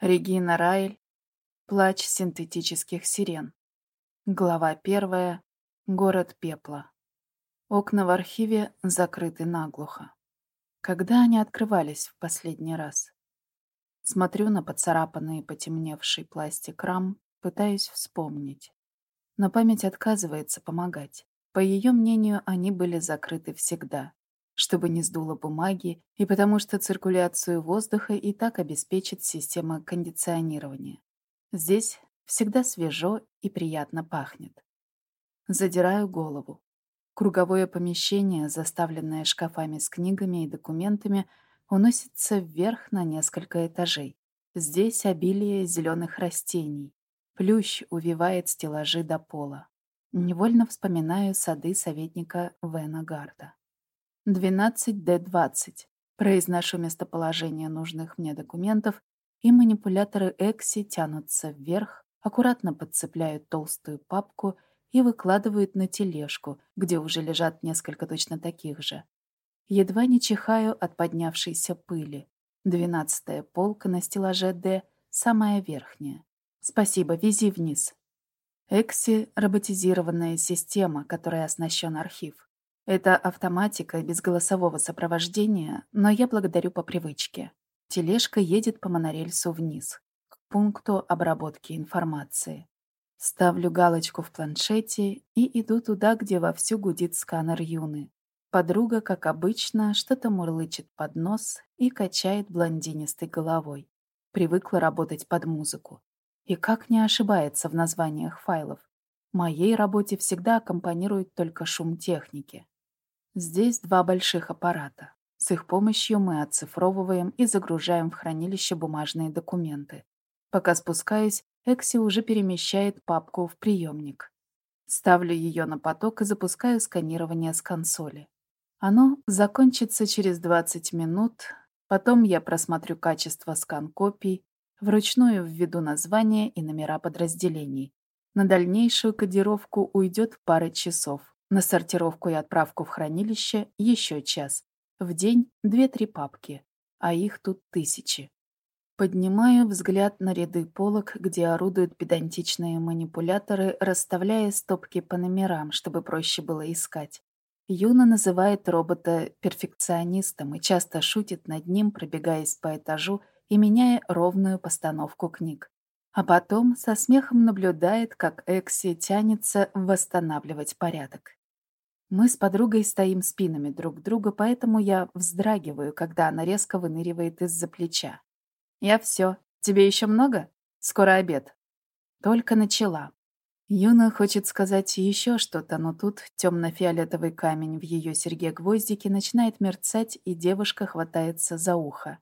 Регина Райль. Плач синтетических сирен. Глава первая. Город пепла. Окна в архиве закрыты наглухо. Когда они открывались в последний раз? Смотрю на поцарапанный потемневший пластик рам, пытаюсь вспомнить. Но память отказывается помогать. По ее мнению, они были закрыты всегда чтобы не сдуло бумаги и потому что циркуляцию воздуха и так обеспечит система кондиционирования. Здесь всегда свежо и приятно пахнет. Задираю голову. Круговое помещение, заставленное шкафами с книгами и документами, уносится вверх на несколько этажей. Здесь обилие зеленых растений. Плющ увивает стеллажи до пола. Невольно вспоминаю сады советника Вена Гарда. 12D20. Произношу местоположение нужных мне документов, и манипуляторы Экси тянутся вверх, аккуратно подцепляют толстую папку и выкладывают на тележку, где уже лежат несколько точно таких же. Едва не чихаю от поднявшейся пыли. Двенадцатая полка на стеллаже «Д» — самая верхняя. Спасибо, вези вниз. Экси — роботизированная система, которой оснащен архив. Это автоматика без голосового сопровождения, но я благодарю по привычке. Тележка едет по монорельсу вниз, к пункту обработки информации. Ставлю галочку в планшете и иду туда, где вовсю гудит сканер Юны. Подруга, как обычно, что-то мурлычет под нос и качает блондинистой головой. Привыкла работать под музыку. И как не ошибается в названиях файлов. Моей работе всегда аккомпанирует только шум техники. Здесь два больших аппарата. С их помощью мы оцифровываем и загружаем в хранилище бумажные документы. Пока спускаюсь, Экси уже перемещает папку в приемник. Ставлю ее на поток и запускаю сканирование с консоли. Оно закончится через 20 минут, потом я просмотрю качество скан-копий, вручную введу названия и номера подразделений. На дальнейшую кодировку уйдет пара часов. На сортировку и отправку в хранилище еще час. В день две-три папки, а их тут тысячи. Поднимаю взгляд на ряды полок, где орудуют педантичные манипуляторы, расставляя стопки по номерам, чтобы проще было искать. Юна называет робота перфекционистом и часто шутит над ним, пробегаясь по этажу и меняя ровную постановку книг. А потом со смехом наблюдает, как Экси тянется восстанавливать порядок. Мы с подругой стоим спинами друг к другу, поэтому я вздрагиваю, когда она резко выныривает из-за плеча. «Я все. Тебе еще много? Скоро обед». Только начала. Юна хочет сказать еще что-то, но тут темно-фиолетовый камень в ее серьге-гвоздике начинает мерцать, и девушка хватается за ухо.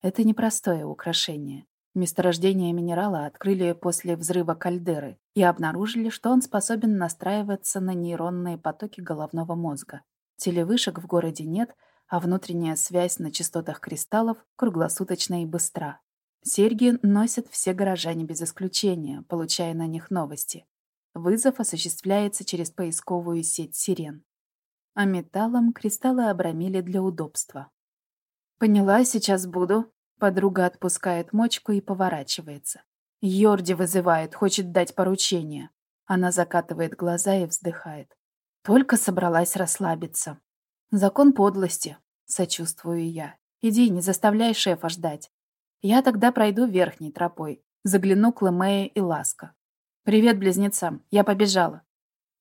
Это непростое украшение. Месторождение минерала открыли после взрыва кальдеры и обнаружили, что он способен настраиваться на нейронные потоки головного мозга. Телевышек в городе нет, а внутренняя связь на частотах кристаллов круглосуточна и быстра. Серьги носят все горожане без исключения, получая на них новости. Вызов осуществляется через поисковую сеть сирен. А металлом кристаллы обрамили для удобства. «Поняла, сейчас буду», Подруга отпускает мочку и поворачивается. Йорди вызывает, хочет дать поручение. Она закатывает глаза и вздыхает. Только собралась расслабиться. Закон подлости, сочувствую я. Иди, не заставляй шефа ждать. Я тогда пройду верхней тропой. Загляну к Лемее и Ласка. «Привет близнецам, я побежала».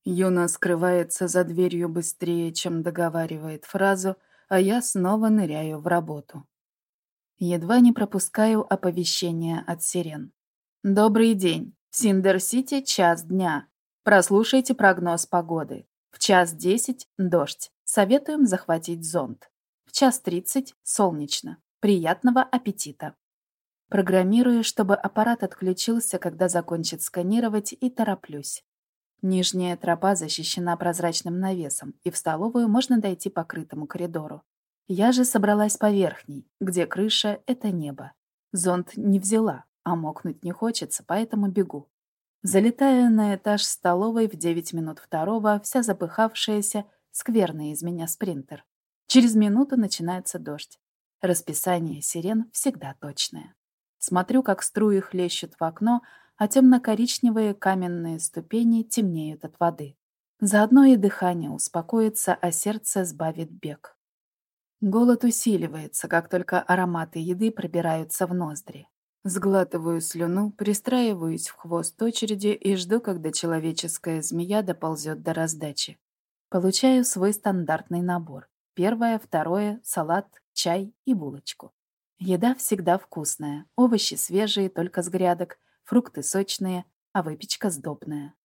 Юна скрывается за дверью быстрее, чем договаривает фразу, а я снова ныряю в работу. Едва не пропускаю оповещения от сирен. Добрый день. Синдер-Сити час дня. Прослушайте прогноз погоды. В час десять – дождь. Советуем захватить зонт. В час тридцать – солнечно. Приятного аппетита. Программирую, чтобы аппарат отключился, когда закончит сканировать, и тороплюсь. Нижняя тропа защищена прозрачным навесом, и в столовую можно дойти по крытому коридору. Я же собралась по верхней, где крыша — это небо. Зонт не взяла, а мокнуть не хочется, поэтому бегу. Залетаю на этаж столовой в 9 минут второго, вся запыхавшаяся, скверный из меня спринтер. Через минуту начинается дождь. Расписание сирен всегда точное. Смотрю, как струи хлещут в окно, а темно-коричневые каменные ступени темнеют от воды. Заодно и дыхание успокоится, а сердце сбавит бег. Голод усиливается, как только ароматы еды пробираются в ноздри. Сглатываю слюну, пристраиваюсь в хвост очереди и жду, когда человеческая змея доползет до раздачи. Получаю свой стандартный набор. Первое, второе, салат, чай и булочку. Еда всегда вкусная, овощи свежие, только с грядок, фрукты сочные, а выпечка сдобная.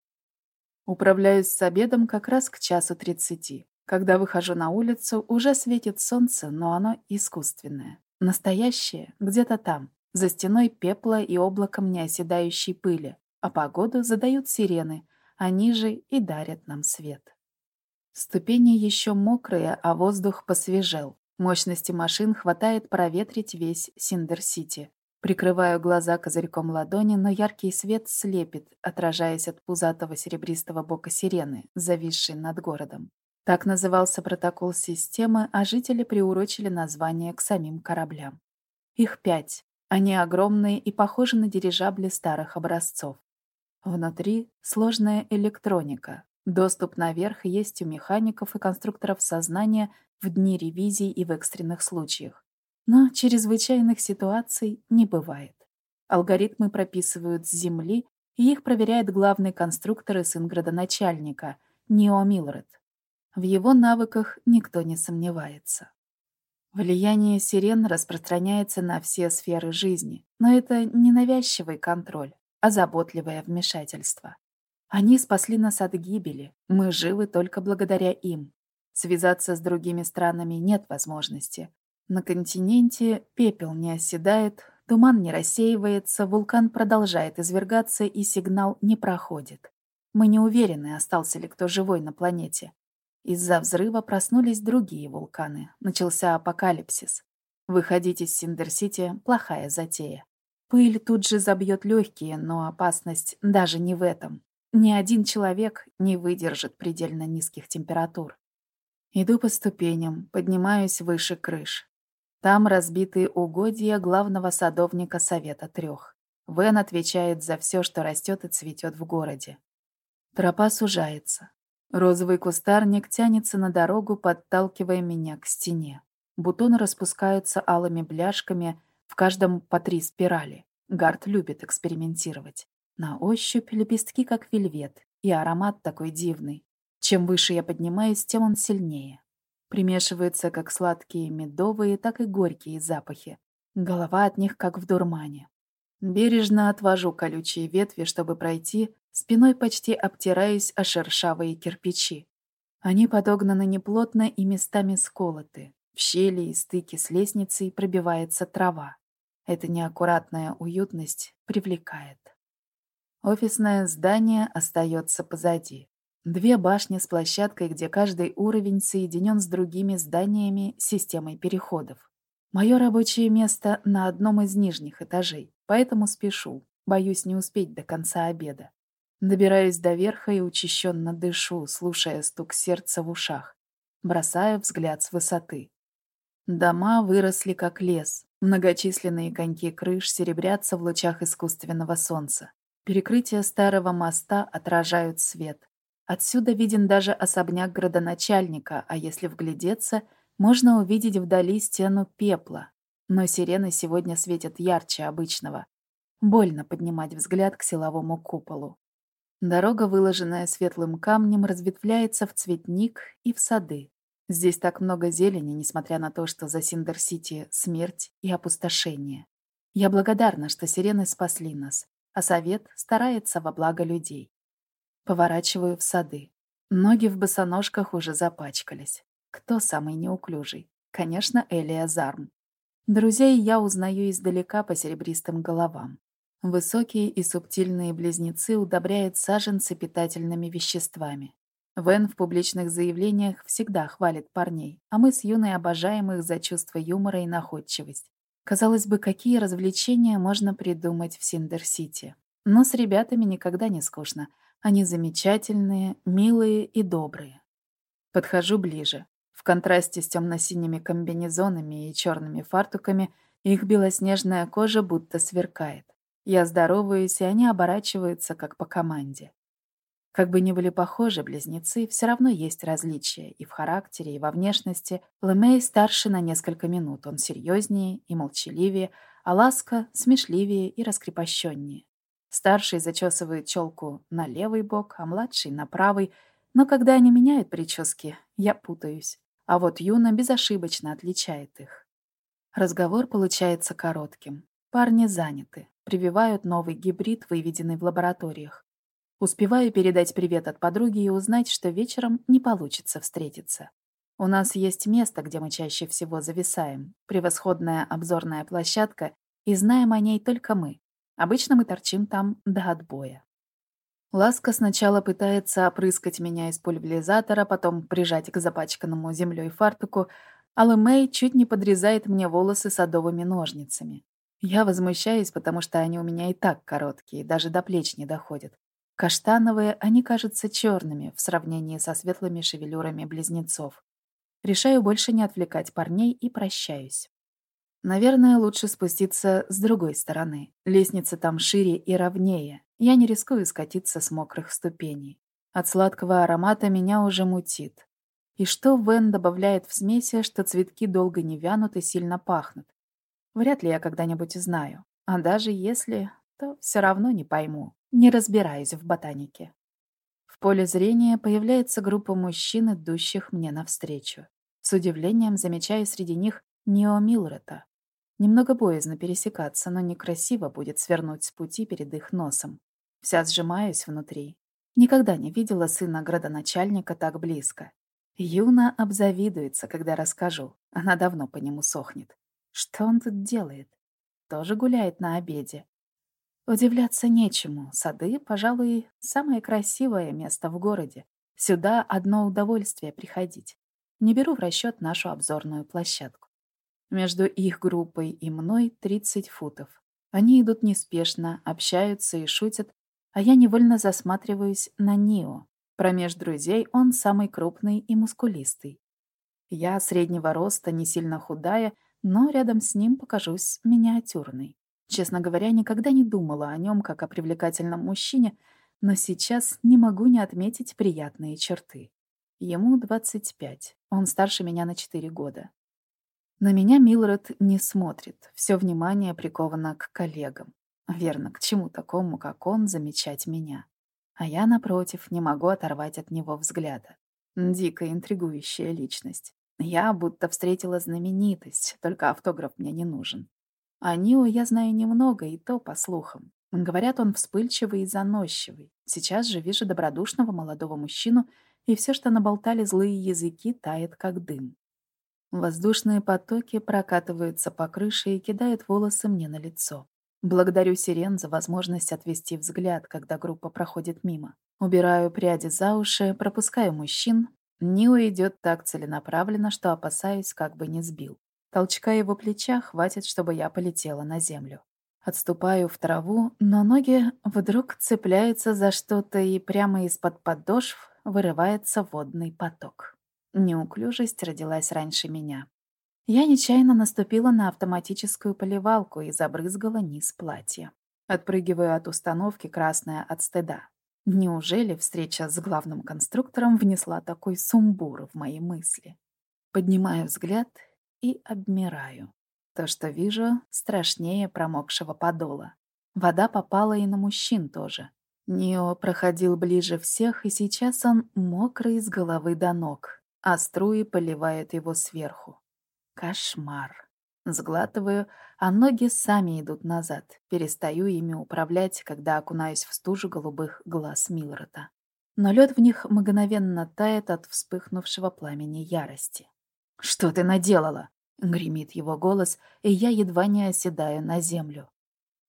Управляюсь с обедом как раз к часу тридцати. Когда выхожу на улицу, уже светит солнце, но оно искусственное. Настоящее где-то там, за стеной пепла и облаком неоседающей пыли, а погоду задают сирены, они же и дарят нам свет. Ступени еще мокрые, а воздух посвежел. Мощности машин хватает проветрить весь Синдер-Сити. Прикрываю глаза козырьком ладони, но яркий свет слепит, отражаясь от пузатого серебристого бока сирены, зависшей над городом. Так назывался протокол системы, а жители приурочили название к самим кораблям. Их пять. Они огромные и похожи на дирижабли старых образцов. Внутри сложная электроника. Доступ наверх есть у механиков и конструкторов сознания в дни ревизий и в экстренных случаях. Но чрезвычайных ситуаций не бывает. Алгоритмы прописывают с Земли, и их проверяет главный конструктор и сын градоначальника, Нио Милред. В его навыках никто не сомневается. Влияние сирен распространяется на все сферы жизни, но это не навязчивый контроль, а заботливое вмешательство. Они спасли нас от гибели, мы живы только благодаря им. Связаться с другими странами нет возможности. На континенте пепел не оседает, туман не рассеивается, вулкан продолжает извергаться и сигнал не проходит. Мы не уверены, остался ли кто живой на планете. Из-за взрыва проснулись другие вулканы. Начался апокалипсис. Выходить из Синдер-Сити – плохая затея. Пыль тут же забьет легкие, но опасность даже не в этом. Ни один человек не выдержит предельно низких температур. Иду по ступеням, поднимаюсь выше крыш. Там разбиты угодья главного садовника Совета Трех. Вен отвечает за все, что растет и цветет в городе. Тропа сужается. Розовый кустарник тянется на дорогу, подталкивая меня к стене. Бутоны распускаются алыми бляшками, в каждом по три спирали. Гард любит экспериментировать. На ощупь лепестки как вельвет, и аромат такой дивный. Чем выше я поднимаюсь, тем он сильнее. Примешиваются как сладкие медовые, так и горькие запахи. Голова от них как в дурмане. Бережно отвожу колючие ветви, чтобы пройти, Спиной почти обтираюсь о шершавые кирпичи. Они подогнаны неплотно и местами сколоты. В щели и стыке с лестницей пробивается трава. Эта неаккуратная уютность привлекает. Офисное здание остается позади. Две башни с площадкой, где каждый уровень соединен с другими зданиями системой переходов. Мое рабочее место на одном из нижних этажей, поэтому спешу, боюсь не успеть до конца обеда. Добираюсь до верха и учащенно дышу, слушая стук сердца в ушах. Бросаю взгляд с высоты. Дома выросли как лес. Многочисленные коньки крыш серебрятся в лучах искусственного солнца. Перекрытия старого моста отражают свет. Отсюда виден даже особняк градоначальника, а если вглядеться, можно увидеть вдали стену пепла. Но сирены сегодня светят ярче обычного. Больно поднимать взгляд к силовому куполу. Дорога, выложенная светлым камнем, разветвляется в цветник и в сады. Здесь так много зелени, несмотря на то, что за Синдер-Сити смерть и опустошение. Я благодарна, что сирены спасли нас, а совет старается во благо людей. Поворачиваю в сады. Ноги в босоножках уже запачкались. Кто самый неуклюжий? Конечно, Элия Зарм. Друзей я узнаю издалека по серебристым головам. Высокие и субтильные близнецы удобряют саженцы питательными веществами. Вен в публичных заявлениях всегда хвалит парней, а мы с Юной обожаем их за чувство юмора и находчивость. Казалось бы, какие развлечения можно придумать в Синдер-Сити. Но с ребятами никогда не скучно. Они замечательные, милые и добрые. Подхожу ближе. В контрасте с темно-синими комбинезонами и черными фартуками Их белоснежная кожа будто сверкает. Я здороваюсь, и они оборачиваются, как по команде. Как бы ни были похожи близнецы, все равно есть различия и в характере, и во внешности. Лемей старше на несколько минут, он серьезнее и молчаливее, а Ласка смешливее и раскрепощеннее. Старший зачесывает челку на левый бок, а младший — на правый, но когда они меняют прически, я путаюсь. А вот Юна безошибочно отличает их. Разговор получается коротким. Парни заняты, прививают новый гибрид, выведенный в лабораториях. Успеваю передать привет от подруги и узнать, что вечером не получится встретиться. У нас есть место, где мы чаще всего зависаем. Превосходная обзорная площадка, и знаем о ней только мы. Обычно мы торчим там до отбоя. Ласка сначала пытается опрыскать меня из пульверизатора, потом прижать к запачканному землей фартуку, а Мэй чуть не подрезает мне волосы садовыми ножницами. Я возмущаюсь, потому что они у меня и так короткие, даже до плеч не доходят. Каштановые они кажутся черными в сравнении со светлыми шевелюрами близнецов. Решаю больше не отвлекать парней и прощаюсь. Наверное, лучше спуститься с другой стороны. Лестница там шире и ровнее. Я не рискую скатиться с мокрых ступеней. От сладкого аромата меня уже мутит. И что Вен добавляет в смеси, что цветки долго не вянут и сильно пахнут? Вряд ли я когда-нибудь знаю. А даже если, то все равно не пойму. Не разбираюсь в ботанике. В поле зрения появляется группа мужчин, идущих мне навстречу. С удивлением замечаю среди них Нео Милрета. Немного боязно пересекаться, но некрасиво будет свернуть с пути перед их носом. Вся сжимаюсь внутри. Никогда не видела сына градоначальника так близко. Юна обзавидуется, когда расскажу. Она давно по нему сохнет. Что он тут делает? Тоже гуляет на обеде. Удивляться нечему. Сады, пожалуй, самое красивое место в городе. Сюда одно удовольствие приходить. Не беру в расчет нашу обзорную площадку. Между их группой и мной 30 футов. Они идут неспешно, общаются и шутят, а я невольно засматриваюсь на Нио. Промеж друзей он самый крупный и мускулистый. Я среднего роста, не сильно худая, но рядом с ним покажусь миниатюрной. Честно говоря, никогда не думала о нем как о привлекательном мужчине, но сейчас не могу не отметить приятные черты. Ему 25. Он старше меня на 4 года. На меня Милред не смотрит. Все внимание приковано к коллегам. Верно, к чему такому, как он, замечать меня? А я, напротив, не могу оторвать от него взгляда. Дико интригующая личность. Я будто встретила знаменитость, только автограф мне не нужен. О Нио я знаю немного, и то по слухам. Говорят, он вспыльчивый и заносчивый. Сейчас же вижу добродушного молодого мужчину — и все, что наболтали злые языки, тает как дым. Воздушные потоки прокатываются по крыше и кидают волосы мне на лицо. Благодарю Сирен за возможность отвести взгляд, когда группа проходит мимо. Убираю пряди за уши, пропускаю мужчин. Нио идет так целенаправленно, что опасаюсь, как бы не сбил. Толчка его плеча хватит, чтобы я полетела на землю. Отступаю в траву, но ноги вдруг цепляются за что-то и прямо из-под подошв вырывается водный поток. Неуклюжесть родилась раньше меня. Я нечаянно наступила на автоматическую поливалку и забрызгала низ платья. Отпрыгиваю от установки, красная от стыда. Неужели встреча с главным конструктором внесла такой сумбур в мои мысли? Поднимаю взгляд и обмираю. То, что вижу, страшнее промокшего подола. Вода попала и на мужчин тоже. Нио проходил ближе всех, и сейчас он мокрый с головы до ног, а струи поливают его сверху. Кошмар. Сглатываю, а ноги сами идут назад. Перестаю ими управлять, когда окунаюсь в стужу голубых глаз Милрота. Но лед в них мгновенно тает от вспыхнувшего пламени ярости. «Что ты наделала?» — гремит его голос, и я едва не оседаю на землю.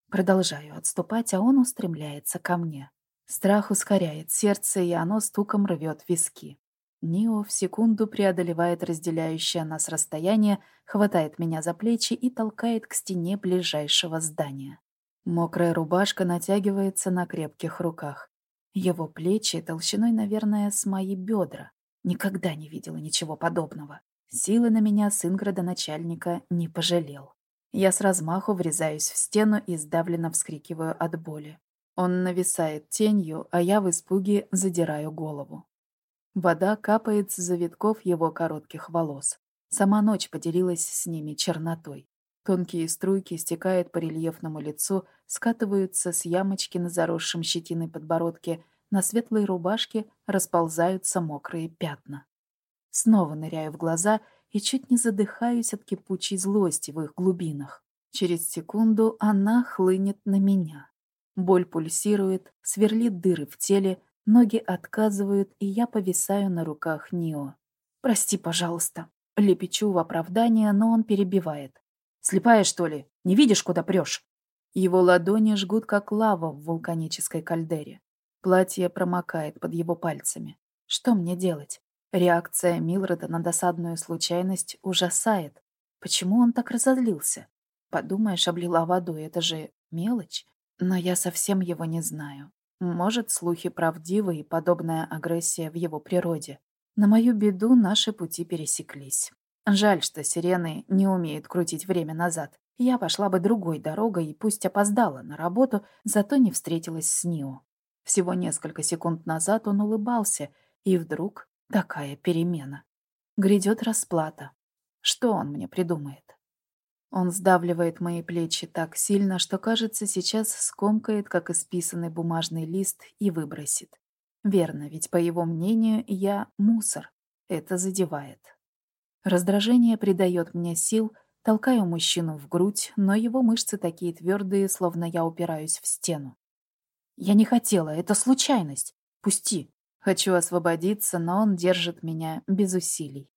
Продолжаю отступать, а он устремляется ко мне. Страх ускоряет сердце, и оно стуком рвет виски. Нио в секунду преодолевает разделяющее нас расстояние, хватает меня за плечи и толкает к стене ближайшего здания. Мокрая рубашка натягивается на крепких руках. Его плечи толщиной, наверное, с мои бедра. Никогда не видела ничего подобного. Силы на меня сын градоначальника не пожалел. Я с размаху врезаюсь в стену и сдавленно вскрикиваю от боли. Он нависает тенью, а я в испуге задираю голову. Вода капает с завитков его коротких волос. Сама ночь поделилась с ними чернотой. Тонкие струйки стекают по рельефному лицу, скатываются с ямочки на заросшем щетиной подбородке, на светлой рубашке расползаются мокрые пятна. Снова ныряю в глаза и чуть не задыхаюсь от кипучей злости в их глубинах. Через секунду она хлынет на меня. Боль пульсирует, сверлит дыры в теле, ноги отказывают, и я повисаю на руках Нио. «Прости, пожалуйста». Лепечу в оправдание, но он перебивает. «Слепая, что ли? Не видишь, куда прешь?» Его ладони жгут, как лава в вулканической кальдере. Платье промокает под его пальцами. Что мне делать? Реакция Милреда на досадную случайность ужасает. Почему он так разозлился? Подумаешь, облила водой, это же мелочь. Но я совсем его не знаю. Может, слухи правдивы и подобная агрессия в его природе. На мою беду наши пути пересеклись. Жаль, что сирены не умеют крутить время назад. Я пошла бы другой дорогой и пусть опоздала на работу, зато не встретилась с Нио. Всего несколько секунд назад он улыбался, и вдруг такая перемена. Грядет расплата. Что он мне придумает? Он сдавливает мои плечи так сильно, что, кажется, сейчас скомкает, как исписанный бумажный лист, и выбросит. Верно, ведь, по его мнению, я мусор. Это задевает. Раздражение придает мне сил, толкаю мужчину в грудь, но его мышцы такие твердые, словно я упираюсь в стену. Я не хотела, это случайность. Пусти. Хочу освободиться, но он держит меня без усилий.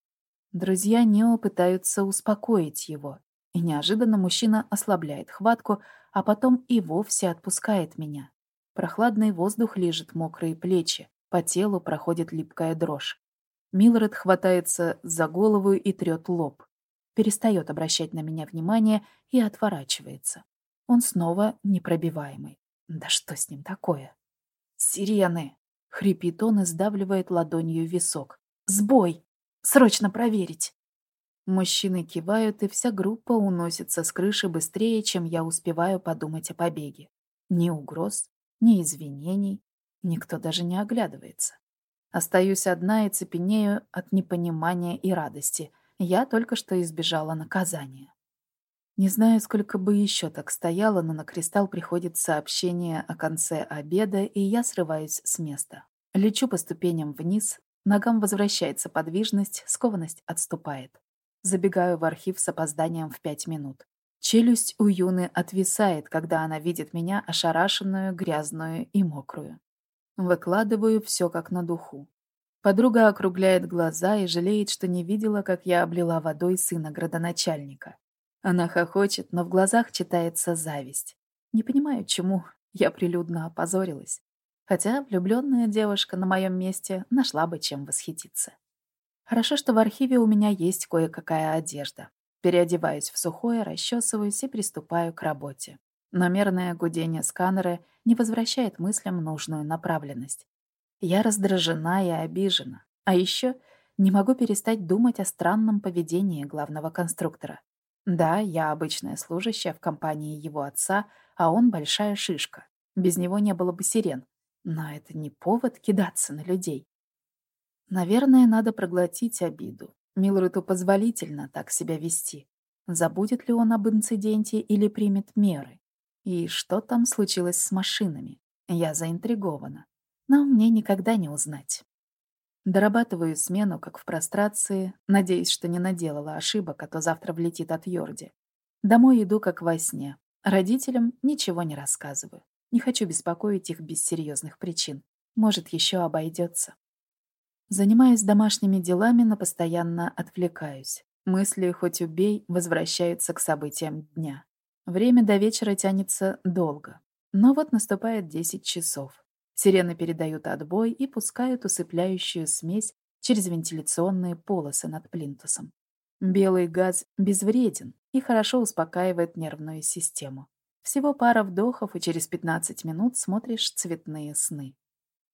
Друзья Нео пытаются успокоить его, и неожиданно мужчина ослабляет хватку, а потом и вовсе отпускает меня. Прохладный воздух лижет мокрые плечи, по телу проходит липкая дрожь. Милред хватается за голову и трет лоб. Перестает обращать на меня внимание и отворачивается. Он снова непробиваемый. Да что с ним такое? «Сирены!» — хрипит он и сдавливает ладонью висок. «Сбой! Срочно проверить!» Мужчины кивают, и вся группа уносится с крыши быстрее, чем я успеваю подумать о побеге. Ни угроз, ни извинений, никто даже не оглядывается. Остаюсь одна и цепенею от непонимания и радости. Я только что избежала наказания. Не знаю, сколько бы еще так стояла, но на кристалл приходит сообщение о конце обеда, и я срываюсь с места. Лечу по ступеням вниз, ногам возвращается подвижность, скованность отступает. Забегаю в архив с опозданием в пять минут. Челюсть у Юны отвисает, когда она видит меня ошарашенную, грязную и мокрую. Выкладываю все как на духу. Подруга округляет глаза и жалеет, что не видела, как я облила водой сына градоначальника. Она хохочет, но в глазах читается зависть. Не понимаю, чему я прилюдно опозорилась. Хотя влюбленная девушка на моем месте нашла бы чем восхититься. Хорошо, что в архиве у меня есть кое-какая одежда. Переодеваюсь в сухое, расчесываюсь и приступаю к работе. Но мерное гудение сканера не возвращает мыслям нужную направленность. Я раздражена и обижена. А еще не могу перестать думать о странном поведении главного конструктора. Да, я обычная служащая в компании его отца, а он большая шишка. Без него не было бы сирен. Но это не повод кидаться на людей. Наверное, надо проглотить обиду. Милрету позволительно так себя вести. Забудет ли он об инциденте или примет меры? И что там случилось с машинами? Я заинтригована. Но мне никогда не узнать. Дорабатываю смену, как в прострации, надеясь, что не наделала ошибок, а то завтра влетит от Йорди. Домой иду, как во сне. Родителям ничего не рассказываю. Не хочу беспокоить их без серьезных причин. Может, еще обойдется. Занимаясь домашними делами, но постоянно отвлекаюсь. Мысли, хоть убей, возвращаются к событиям дня. Время до вечера тянется долго. Но вот наступает 10 часов. Сирены передают отбой и пускают усыпляющую смесь через вентиляционные полосы над плинтусом. Белый газ безвреден и хорошо успокаивает нервную систему. Всего пара вдохов, и через 15 минут смотришь цветные сны.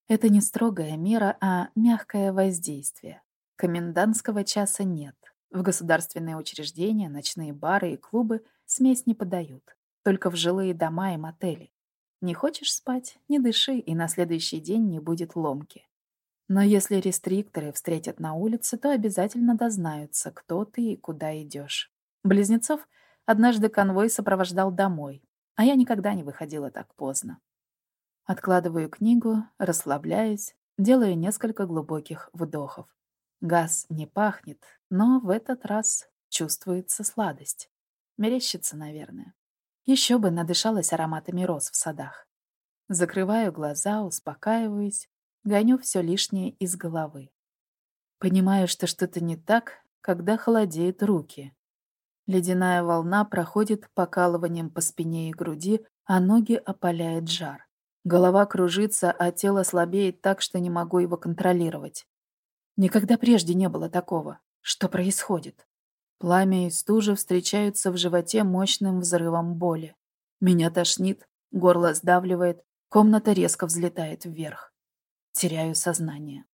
Это не строгая мера, а мягкое воздействие. Комендантского часа нет. В государственные учреждения, ночные бары и клубы смесь не подают. Только в жилые дома и мотели. Не хочешь спать — не дыши, и на следующий день не будет ломки. Но если рестрикторы встретят на улице, то обязательно дознаются, кто ты и куда идешь. Близнецов однажды конвой сопровождал домой, а я никогда не выходила так поздно. Откладываю книгу, расслабляюсь, делаю несколько глубоких вдохов. Газ не пахнет, но в этот раз чувствуется сладость. Мерещится, наверное. Еще бы надышалась ароматами роз в садах. Закрываю глаза, успокаиваюсь, гоню все лишнее из головы. Понимаю, что что-то не так, когда холодеют руки. Ледяная волна проходит покалыванием по спине и груди, а ноги опаляет жар. Голова кружится, а тело слабеет так, что не могу его контролировать. Никогда прежде не было такого. Что происходит? Пламя и стужа встречаются в животе мощным взрывом боли. Меня тошнит, горло сдавливает, комната резко взлетает вверх. Теряю сознание.